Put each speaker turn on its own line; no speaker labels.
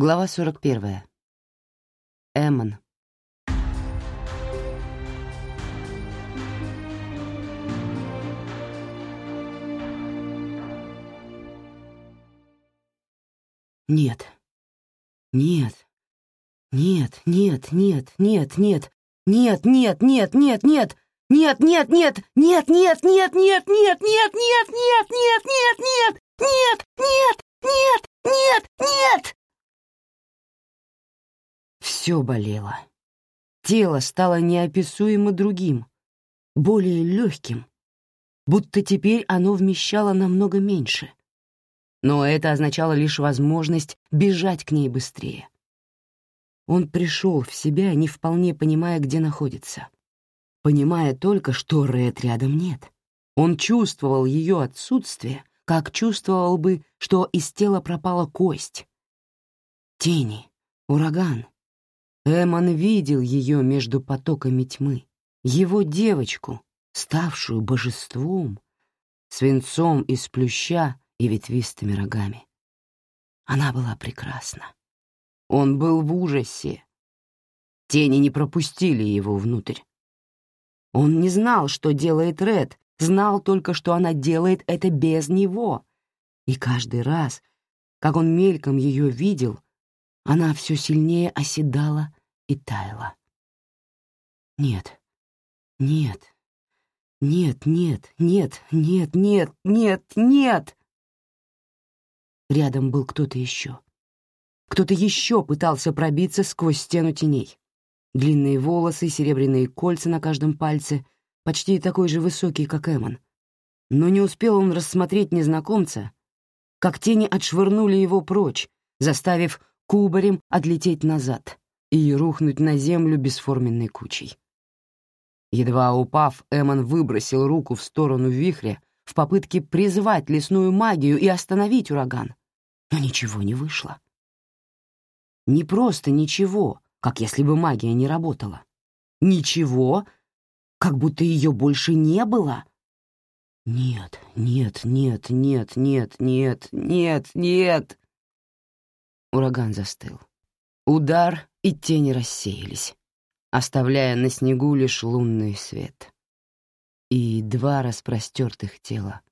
Глава 41. Эммон. Нет. Нет. Нет, нет, нет, нет, нет. Нет, нет, нет, нет, нет. Нет, нет, нет, нет, нет, нет, нет, нет, нет, нет, нет, нет, нет, нет, нет, нет, нет, нет, нет. Все болело. Тело стало неописуемо другим, более легким, будто теперь оно вмещало намного меньше. Но это означало лишь возможность бежать к ней быстрее. Он пришел в себя, не вполне понимая, где находится. Понимая только, что Ред рядом нет. Он чувствовал ее отсутствие, как чувствовал бы, что из тела пропала кость. Тени, ураган, Эмон видел ее между потоками тьмы, его девочку, ставшую божеством, свинцом из плюща и ветвистыми рогами. Она была прекрасна. Он был в ужасе. Тени не пропустили его внутрь. Он не знал, что делает Ред, знал только, что она делает это без него. И каждый раз, как он мельком ее видел, она все сильнее оседала и таяла. Нет, нет, нет, нет, нет, нет, нет, нет, нет. Рядом был кто-то еще. Кто-то еще пытался пробиться сквозь стену теней. Длинные волосы, серебряные кольца на каждом пальце, почти такой же высокий, как Эмон. Но не успел он рассмотреть незнакомца, как тени отшвырнули его прочь, заставив кубарем отлететь назад и рухнуть на землю бесформенной кучей. Едва упав, Эмон выбросил руку в сторону вихря в попытке призвать лесную магию и остановить ураган. Но ничего не вышло. Не просто ничего, как если бы магия не работала. Ничего, как будто ее больше не было. Нет, нет, нет, нет, нет, нет, нет, нет. Ураган застыл. Удар и тени рассеялись, оставляя на снегу лишь лунный свет. И два распростертых тела